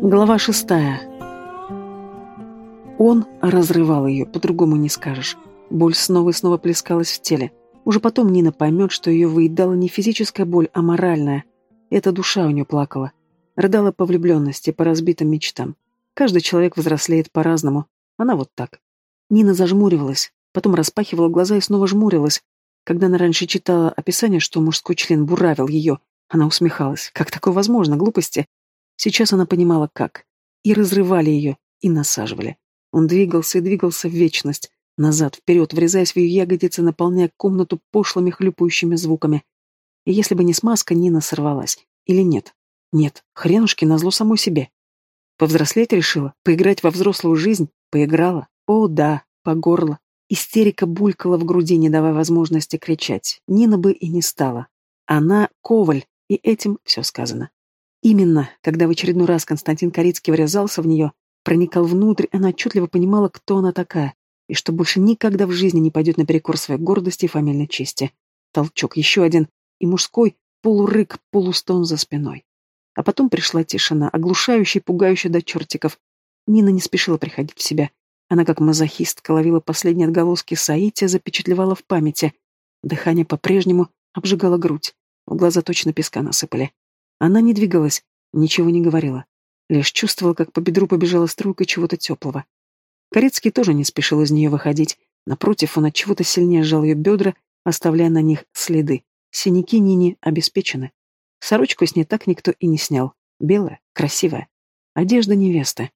Глава шестая. Он разрывал ее, по-другому не скажешь. Боль снова и снова плескалась в теле. Уже потом Нина поймет, что ее выедала не физическая боль, а моральная. Эта душа у нее плакала. Рыдала по влюбленности, по разбитым мечтам. Каждый человек взрослеет по-разному. Она вот так. Нина зажмуривалась, потом распахивала глаза и снова жмурилась. Когда она раньше читала описание, что мужской член буравил ее, она усмехалась. Как такое возможно? Глупости. Сейчас она понимала, как. И разрывали ее, и насаживали. Он двигался и двигался в вечность, назад, вперед, врезаясь в ее ягодицы, наполняя комнату пошлыми хлюпающими звуками. И если бы не смазка, Нина сорвалась. Или нет? Нет, хренушки назло самой себе. Повзрослеть решила, поиграть во взрослую жизнь, поиграла. О, да, по горло. Истерика булькала в груди, не давая возможности кричать. Нина бы и не стала. Она — коваль, и этим все сказано. Именно, когда в очередной раз Константин Корицкий врезался в нее, проникал внутрь, она отчетливо понимала, кто она такая, и что больше никогда в жизни не пойдет наперекор своей гордости и фамильной чести. Толчок, еще один, и мужской полурык, полустон за спиной. А потом пришла тишина, оглушающая, пугающая до чертиков. Нина не спешила приходить в себя. Она, как мазохистка, ловила последние отголоски Саития, запечатлевала в памяти. Дыхание по-прежнему обжигало грудь. В глаза точно песка насыпали. Она не двигалась, ничего не говорила. Лишь чувствовала, как по бедру побежала струйка чего-то теплого. Корецкий тоже не спешил из нее выходить. Напротив, он от чего-то сильнее сжал ее бедра, оставляя на них следы. Синяки Нине обеспечены. Сорочку с ней так никто и не снял. Белая, красивая. Одежда невесты.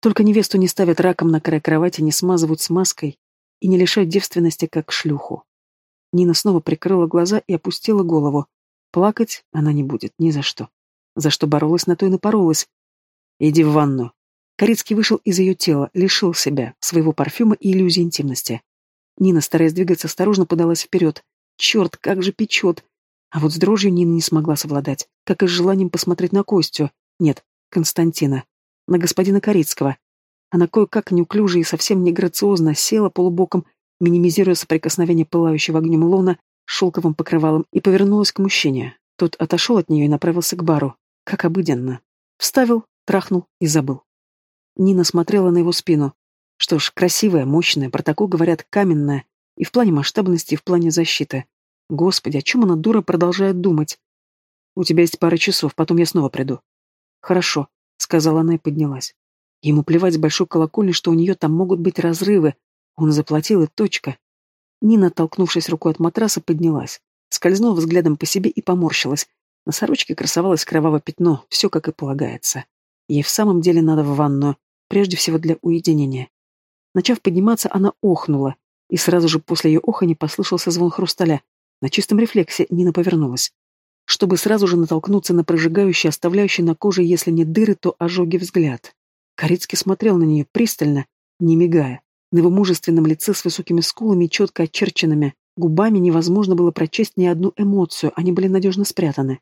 Только невесту не ставят раком на край кровати, не смазывают смазкой и не лишают девственности, как шлюху. Нина снова прикрыла глаза и опустила голову. Плакать она не будет, ни за что. За что боролась, на то и напоролась. «Иди в ванну». Корицкий вышел из ее тела, лишил себя, своего парфюма и иллюзии интимности. Нина, стараясь двигаться, осторожно подалась вперед. Черт, как же печет! А вот с дрожью Нина не смогла совладать, как и с желанием посмотреть на Костю. Нет, Константина. На господина Корицкого. Она кое-как неуклюже и совсем не грациозно села полубоком, минимизируя соприкосновение пылающего огнем лона шелковым покрывалом, и повернулась к мужчине. Тот отошел от нее и направился к бару, как обыденно. Вставил, трахнул и забыл. Нина смотрела на его спину. Что ж, красивая, мощная, протокол, говорят, каменная, и в плане масштабности, и в плане защиты. Господи, о чем она, дура, продолжает думать? У тебя есть пара часов, потом я снова приду. Хорошо, сказала она и поднялась. Ему плевать с большой колокольни, что у нее там могут быть разрывы. Он заплатил, и точка. Нина, оттолкнувшись рукой от матраса, поднялась. Скользнула взглядом по себе и поморщилась. На сорочке красовалось кровавое пятно, все как и полагается. Ей в самом деле надо в ванную, прежде всего для уединения. Начав подниматься, она охнула, и сразу же после ее охани послышался звон хрусталя. На чистом рефлексе Нина повернулась. Чтобы сразу же натолкнуться на прожигающий, оставляющий на коже, если не дыры, то ожоги взгляд. Корицкий смотрел на нее пристально, не мигая. На его мужественном лице с высокими скулами четко очерченными губами невозможно было прочесть ни одну эмоцию, они были надежно спрятаны.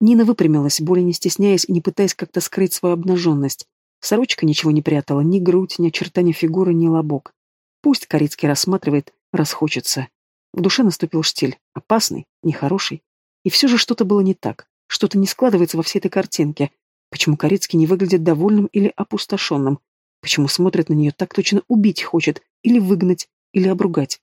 Нина выпрямилась, более не стесняясь и не пытаясь как-то скрыть свою обнаженность. Сорочка ничего не прятала, ни грудь, ни очертания фигуры, ни лобок. Пусть Корицкий рассматривает, расхочется. В душе наступил штиль, опасный, нехороший. И все же что-то было не так, что-то не складывается во всей этой картинке. Почему Корицкий не выглядит довольным или опустошенным? Почему смотрит на нее так точно убить хочет, или выгнать, или обругать?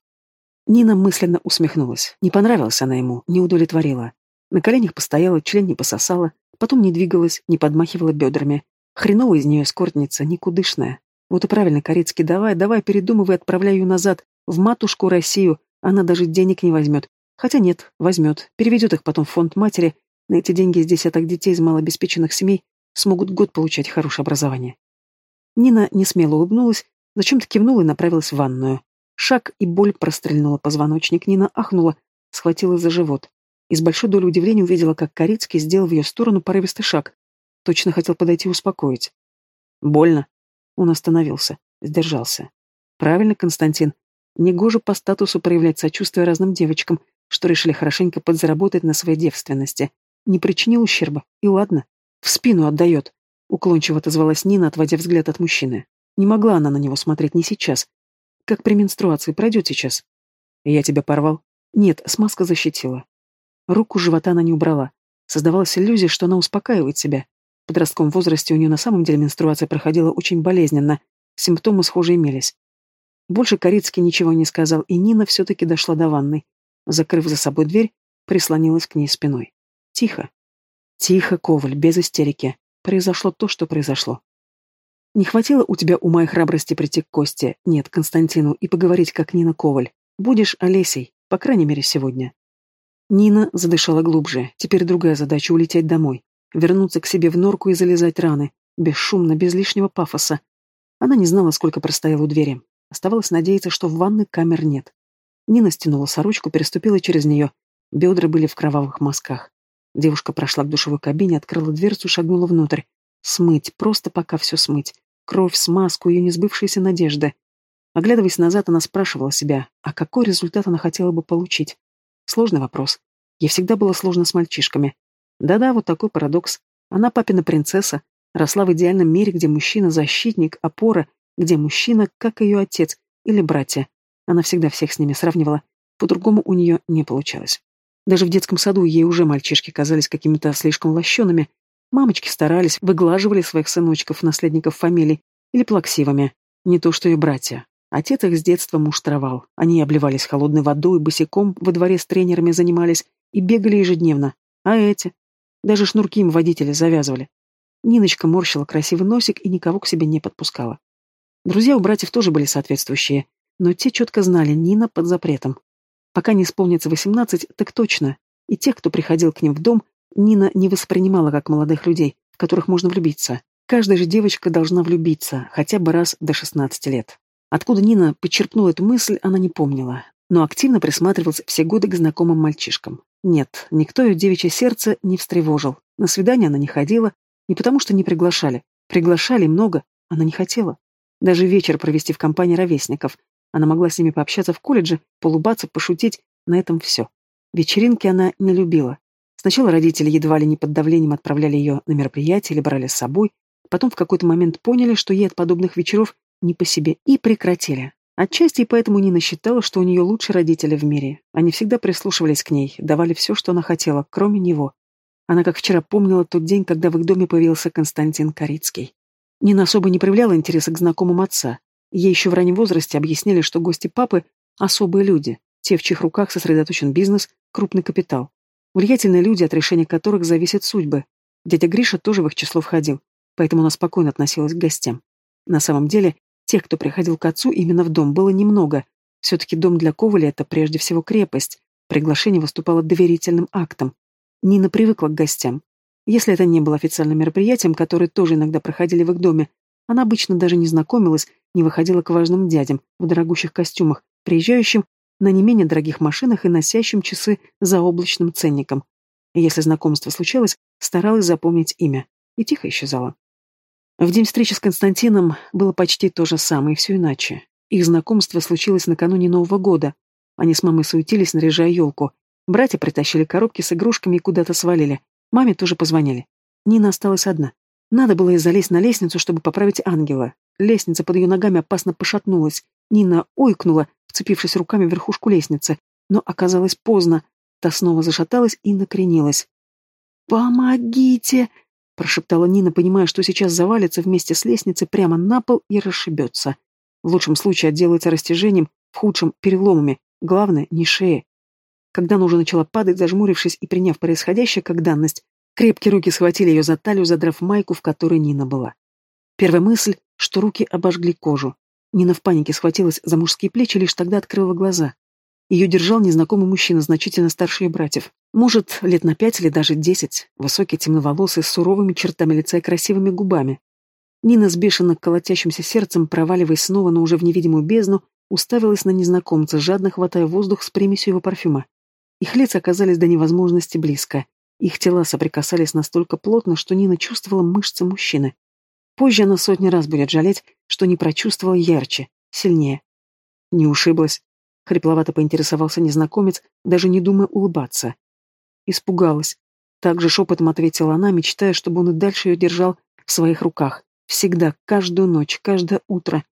Нина мысленно усмехнулась. Не понравилась она ему, не удовлетворила. На коленях постояла, член не пососала, потом не двигалась, не подмахивала бедрами. Хреново из нее эскортница, никудышная. Вот и правильно, Корецкий, давай, давай, передумывай, отправляй ее назад, в матушку Россию, она даже денег не возьмет. Хотя нет, возьмет, переведет их потом в фонд матери, на эти деньги из десяток детей из малообеспеченных семей смогут год получать хорошее образование. Нина несмело улыбнулась, зачем-то кивнула и направилась в ванную. Шаг и боль прострельнула позвоночник. Нина ахнула, схватила за живот. И с большой долей удивления увидела, как Корицкий сделал в ее сторону порывистый шаг. Точно хотел подойти и успокоить. «Больно?» Он остановился, сдержался. «Правильно, Константин. Негоже по статусу проявлять сочувствие разным девочкам, что решили хорошенько подзаработать на своей девственности. Не причинил ущерба, и ладно. В спину отдает. Уклончиво отозвалась Нина, отводя взгляд от мужчины. Не могла она на него смотреть не сейчас. Как при менструации пройдет сейчас. Я тебя порвал? Нет, смазка защитила. Руку живота она не убрала. Создавалась иллюзия, что она успокаивает себя. В подростковом возрасте у нее на самом деле менструация проходила очень болезненно, симптомы схожи имелись. Больше Корицкий ничего не сказал, и Нина все-таки дошла до ванной. Закрыв за собой дверь, прислонилась к ней спиной. Тихо. Тихо, Коваль, без истерики. Произошло то, что произошло. Не хватило у тебя ума и храбрости прийти к Косте, нет, Константину, и поговорить, как Нина Коваль. Будешь Олесей, по крайней мере, сегодня. Нина задышала глубже. Теперь другая задача — улететь домой. Вернуться к себе в норку и залезать раны. Бесшумно, без лишнего пафоса. Она не знала, сколько простояла у двери. Оставалось надеяться, что в ванной камер нет. Нина стянула сорочку, переступила через нее. Бедра были в кровавых мазках. Девушка прошла к душевой кабине, открыла дверцу, шагнула внутрь. Смыть, просто пока все смыть. Кровь, смазку, ее несбывшиеся надежды. Оглядываясь назад, она спрашивала себя, а какой результат она хотела бы получить? Сложный вопрос. Ей всегда было сложно с мальчишками. Да-да, вот такой парадокс. Она папина принцесса, росла в идеальном мире, где мужчина — защитник, опора, где мужчина, как ее отец или братья. Она всегда всех с ними сравнивала. По-другому у нее не получалось. Даже в детском саду ей уже мальчишки казались какими-то слишком лощеными, Мамочки старались, выглаживали своих сыночков, наследников фамилий, или плаксивыми. Не то что и братья. Отец их с детства муштровал. Они обливались холодной водой, босиком во дворе с тренерами занимались и бегали ежедневно. А эти? Даже шнурки им водители завязывали. Ниночка морщила красивый носик и никого к себе не подпускала. Друзья у братьев тоже были соответствующие, но те четко знали, Нина под запретом. Пока не исполнится восемнадцать, так точно. И тех, кто приходил к ним в дом, Нина не воспринимала как молодых людей, в которых можно влюбиться. Каждая же девочка должна влюбиться, хотя бы раз до 16 лет. Откуда Нина почерпнула эту мысль, она не помнила, но активно присматривалась все годы к знакомым мальчишкам. Нет, никто ее девичье сердце не встревожил. На свидание она не ходила, не потому что не приглашали. Приглашали много, она не хотела. Даже вечер провести в компании ровесников. Она могла с ними пообщаться в колледже, полубаться, пошутить, на этом все. Вечеринки она не любила. Сначала родители едва ли не под давлением отправляли ее на мероприятия или брали с собой, потом в какой-то момент поняли, что ей от подобных вечеров не по себе, и прекратили. Отчасти и поэтому Нина считала, что у нее лучшие родители в мире. Они всегда прислушивались к ней, давали все, что она хотела, кроме него. Она как вчера помнила тот день, когда в их доме появился Константин Корицкий. Нина особо не проявляла интереса к знакомым отца. Ей еще в раннем возрасте объяснили, что гости папы – особые люди, те, в чьих руках сосредоточен бизнес, крупный капитал. Влиятельные люди, от решения которых зависят судьбы. Дядя Гриша тоже в их число входил, поэтому она спокойно относилась к гостям. На самом деле, тех, кто приходил к отцу именно в дом, было немного. Все-таки дом для Коваля — это прежде всего крепость. Приглашение выступало доверительным актом. Нина привыкла к гостям. Если это не было официальным мероприятием, которые тоже иногда проходили в их доме, она обычно даже не знакомилась, не выходила к важным дядям в дорогущих костюмах, приезжающим на не менее дорогих машинах и носящим часы за облачным ценником. И если знакомство случалось, старалась запомнить имя и тихо исчезала. В день встречи с Константином было почти то же самое, и все иначе. Их знакомство случилось накануне Нового года. Они с мамой суетились, наряжая елку. Братья притащили коробки с игрушками и куда-то свалили. Маме тоже позвонили. Нина осталась одна. Надо было ей залезть на лестницу, чтобы поправить ангела. Лестница под ее ногами опасно пошатнулась. Нина ойкнула, вцепившись руками в верхушку лестницы, но оказалось поздно. Та снова зашаталась и накренилась. «Помогите!» — прошептала Нина, понимая, что сейчас завалится вместе с лестницей прямо на пол и расшибется. В лучшем случае отделается растяжением, в худшем — переломами. Главное — не шея. Когда она уже начала падать, зажмурившись и приняв происходящее как данность, крепкие руки схватили ее за талию, задрав майку, в которой Нина была. Первая мысль, что руки обожгли кожу. Нина в панике схватилась за мужские плечи, лишь тогда открыла глаза. Ее держал незнакомый мужчина, значительно старше ее братьев. Может, лет на пять или даже десять. Высокий, темноволосый, с суровыми чертами лица и красивыми губами. Нина с бешено колотящимся сердцем, проваливаясь снова, но уже в невидимую бездну, уставилась на незнакомца, жадно хватая воздух с примесью его парфюма. Их лица оказались до невозможности близко. Их тела соприкасались настолько плотно, что Нина чувствовала мышцы мужчины. Позже она сотни раз будет жалеть, что не прочувствовала ярче, сильнее. Не ушиблась. Хрипловато поинтересовался незнакомец, даже не думая улыбаться. Испугалась. Также шепотом ответила она, мечтая, чтобы он и дальше ее держал в своих руках. Всегда, каждую ночь, каждое утро.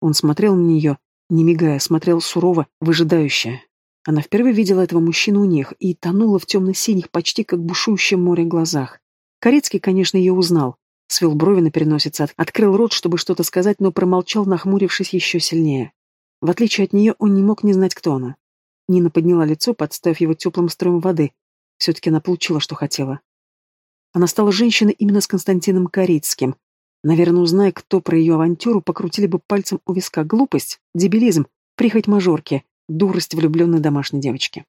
Он смотрел на нее, не мигая, смотрел сурово, выжидающе. Она впервые видела этого мужчину у них и тонула в темно-синих, почти как бушующем море глазах. Корецкий, конечно, ее узнал. Свел брови на переносице, открыл рот, чтобы что-то сказать, но промолчал, нахмурившись еще сильнее. В отличие от нее, он не мог не знать, кто она. Нина подняла лицо, подставив его теплым строем воды. Все-таки она получила, что хотела. Она стала женщиной именно с Константином Корицким. Наверное, узная, кто про ее авантюру, покрутили бы пальцем у виска глупость, дебилизм, прихоть мажорки, дурость влюбленной домашней девочки.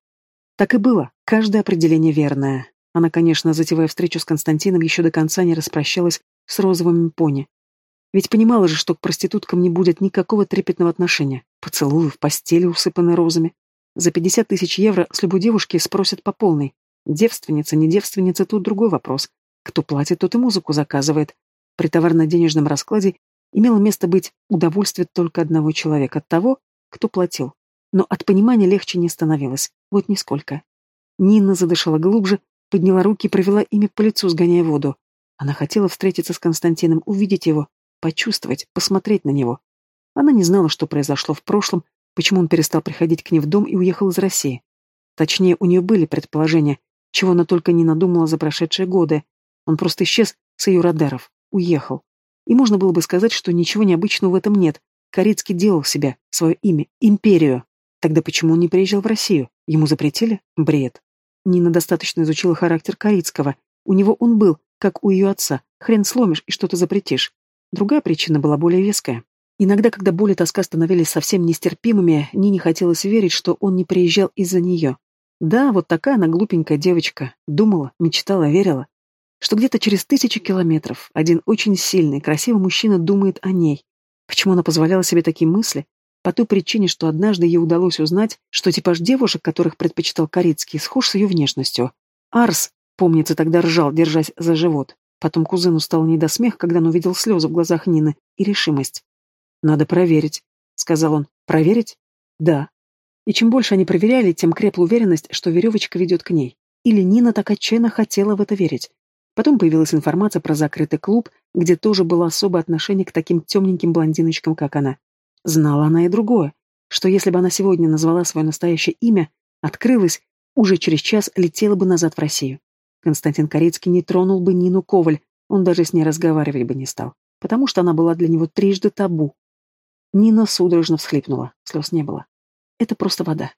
Так и было, каждое определение верное. Она, конечно, затевая встречу с Константином, еще до конца не распрощалась с розовыми пони. Ведь понимала же, что к проституткам не будет никакого трепетного отношения. Поцелуи в постели, усыпанной розами. За пятьдесят тысяч евро с любой девушки спросят по полной. Девственница, не девственница, тут другой вопрос. Кто платит, тот и музыку заказывает. При товарно-денежном раскладе имело место быть удовольствие только одного человека, того, кто платил. Но от понимания легче не становилось. Вот нисколько. Нина задышала глубже, подняла руки и провела ими по лицу, сгоняя воду. Она хотела встретиться с Константином, увидеть его, почувствовать, посмотреть на него. Она не знала, что произошло в прошлом, почему он перестал приходить к ней в дом и уехал из России. Точнее, у нее были предположения, чего она только не надумала за прошедшие годы. Он просто исчез с ее радаров, уехал. И можно было бы сказать, что ничего необычного в этом нет. Корецкий делал себя, свое имя, империю. Тогда почему он не приезжал в Россию? Ему запретили? Бред. Нина достаточно изучила характер Корицкого. У него он был, как у ее отца. Хрен сломишь и что-то запретишь. Другая причина была более веская. Иногда, когда боль и тоска становились совсем нестерпимыми, Нине хотелось верить, что он не приезжал из-за нее. Да, вот такая она глупенькая девочка. Думала, мечтала, верила. Что где-то через тысячи километров один очень сильный, красивый мужчина думает о ней. Почему она позволяла себе такие мысли? По той причине, что однажды ей удалось узнать, что типаж девушек, которых предпочитал Корицкий, схож с ее внешностью. Арс, помнится, тогда ржал, держась за живот. Потом кузену стало не до смеха, когда он увидел слезы в глазах Нины и решимость. «Надо проверить», — сказал он. «Проверить?» «Да». И чем больше они проверяли, тем крепла уверенность, что веревочка ведет к ней. Или Нина так отчаянно хотела в это верить. Потом появилась информация про закрытый клуб, где тоже было особое отношение к таким темненьким блондиночкам, как она. Знала она и другое, что если бы она сегодня назвала свое настоящее имя, открылась, уже через час летела бы назад в Россию. Константин Корецкий не тронул бы Нину Коваль, он даже с ней разговаривать бы не стал, потому что она была для него трижды табу. Нина судорожно всхлипнула, слез не было. Это просто вода.